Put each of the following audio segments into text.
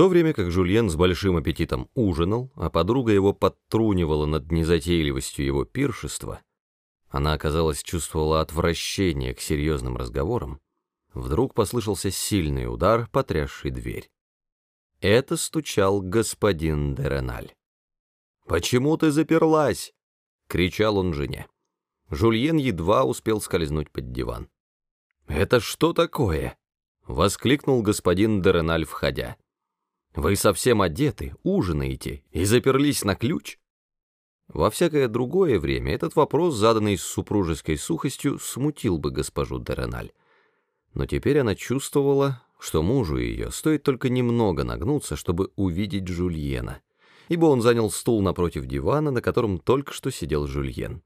то время как Жульен с большим аппетитом ужинал, а подруга его подтрунивала над незатейливостью его пиршества, она, оказалось, чувствовала отвращение к серьезным разговорам, вдруг послышался сильный удар, потрясший дверь. Это стучал господин Дереналь. «Почему ты заперлась?» — кричал он жене. Жульен едва успел скользнуть под диван. «Это что такое?» — воскликнул господин Дереналь, входя. Вы совсем одеты, ужинаете и заперлись на ключ? Во всякое другое время этот вопрос, заданный с супружеской сухостью, смутил бы госпожу Дереналь. Но теперь она чувствовала, что мужу ее стоит только немного нагнуться, чтобы увидеть Жульена, ибо он занял стул напротив дивана, на котором только что сидел Жульен.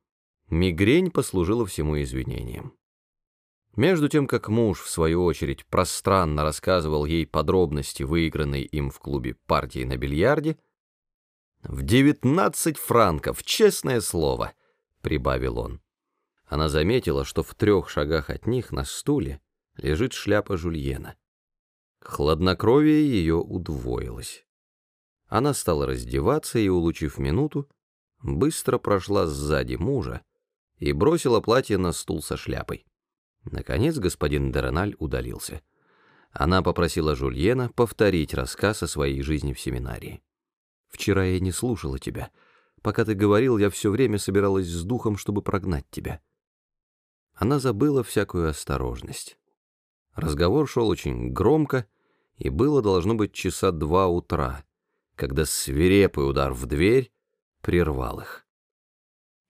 Мигрень послужила всему извинением. Между тем, как муж, в свою очередь, пространно рассказывал ей подробности выигранной им в клубе партии на бильярде, «В девятнадцать франков, честное слово!» — прибавил он. Она заметила, что в трех шагах от них на стуле лежит шляпа Жульена. Хладнокровие ее удвоилось. Она стала раздеваться и, улучив минуту, быстро прошла сзади мужа и бросила платье на стул со шляпой. Наконец господин Дерональ удалился. Она попросила Жульена повторить рассказ о своей жизни в семинарии. «Вчера я не слушала тебя. Пока ты говорил, я все время собиралась с духом, чтобы прогнать тебя». Она забыла всякую осторожность. Разговор шел очень громко, и было должно быть часа два утра, когда свирепый удар в дверь прервал их.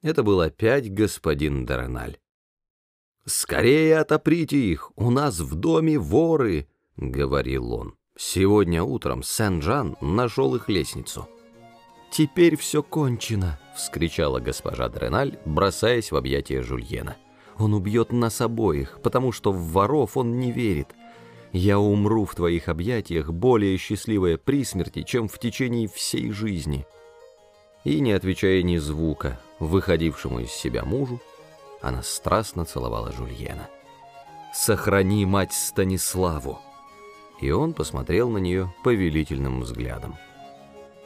Это был опять господин Дорональ. «Скорее отоприте их, у нас в доме воры», — говорил он. Сегодня утром Сен-Жан нашел их лестницу. «Теперь все кончено», — вскричала госпожа Дреналь, бросаясь в объятия Жульена. «Он убьет нас обоих, потому что в воров он не верит. Я умру в твоих объятиях, более счастливая при смерти, чем в течение всей жизни». И, не отвечая ни звука, выходившему из себя мужу, она страстно целовала Жульена. «Сохрани мать Станиславу!» И он посмотрел на нее повелительным взглядом.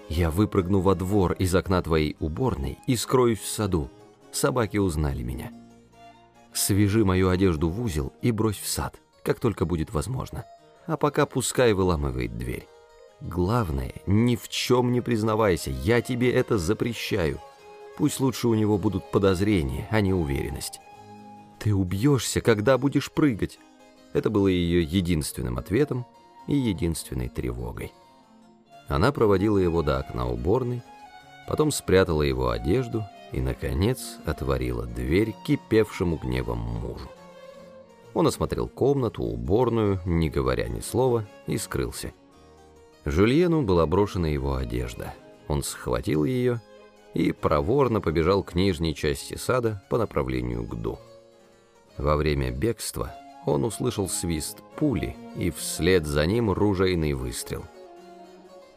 «Я выпрыгну во двор из окна твоей уборной и скроюсь в саду. Собаки узнали меня. Свяжи мою одежду в узел и брось в сад, как только будет возможно. А пока пускай выламывает дверь. Главное, ни в чем не признавайся, я тебе это запрещаю. Пусть лучше у него будут подозрения, а не уверенность. «Ты убьешься, когда будешь прыгать!» Это было ее единственным ответом и единственной тревогой. Она проводила его до окна уборной, потом спрятала его одежду и, наконец, отворила дверь кипевшему гневом мужу. Он осмотрел комнату, уборную, не говоря ни слова, и скрылся. Жюльену была брошена его одежда. Он схватил ее и проворно побежал к нижней части сада по направлению к Ду. Во время бегства он услышал свист пули и вслед за ним ружейный выстрел.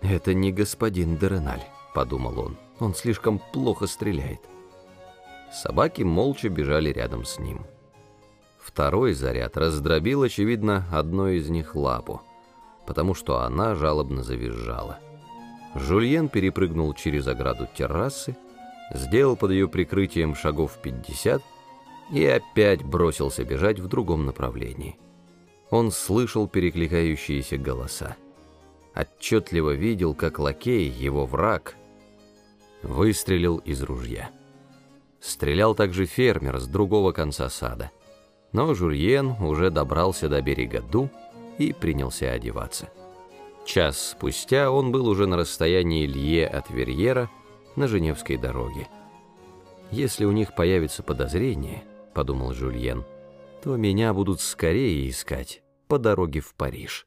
«Это не господин Дереналь», — подумал он, — «он слишком плохо стреляет». Собаки молча бежали рядом с ним. Второй заряд раздробил, очевидно, одной из них лапу, потому что она жалобно завизжала. Жульен перепрыгнул через ограду террасы, сделал под ее прикрытием шагов 50 и опять бросился бежать в другом направлении. Он слышал перекликающиеся голоса. Отчетливо видел, как лакей, его враг, выстрелил из ружья. Стрелял также фермер с другого конца сада. Но Жульен уже добрался до берега Ду и принялся одеваться. Час спустя он был уже на расстоянии Лье от Верьера на Женевской дороге. «Если у них появится подозрение, — подумал Жюльен, — то меня будут скорее искать по дороге в Париж».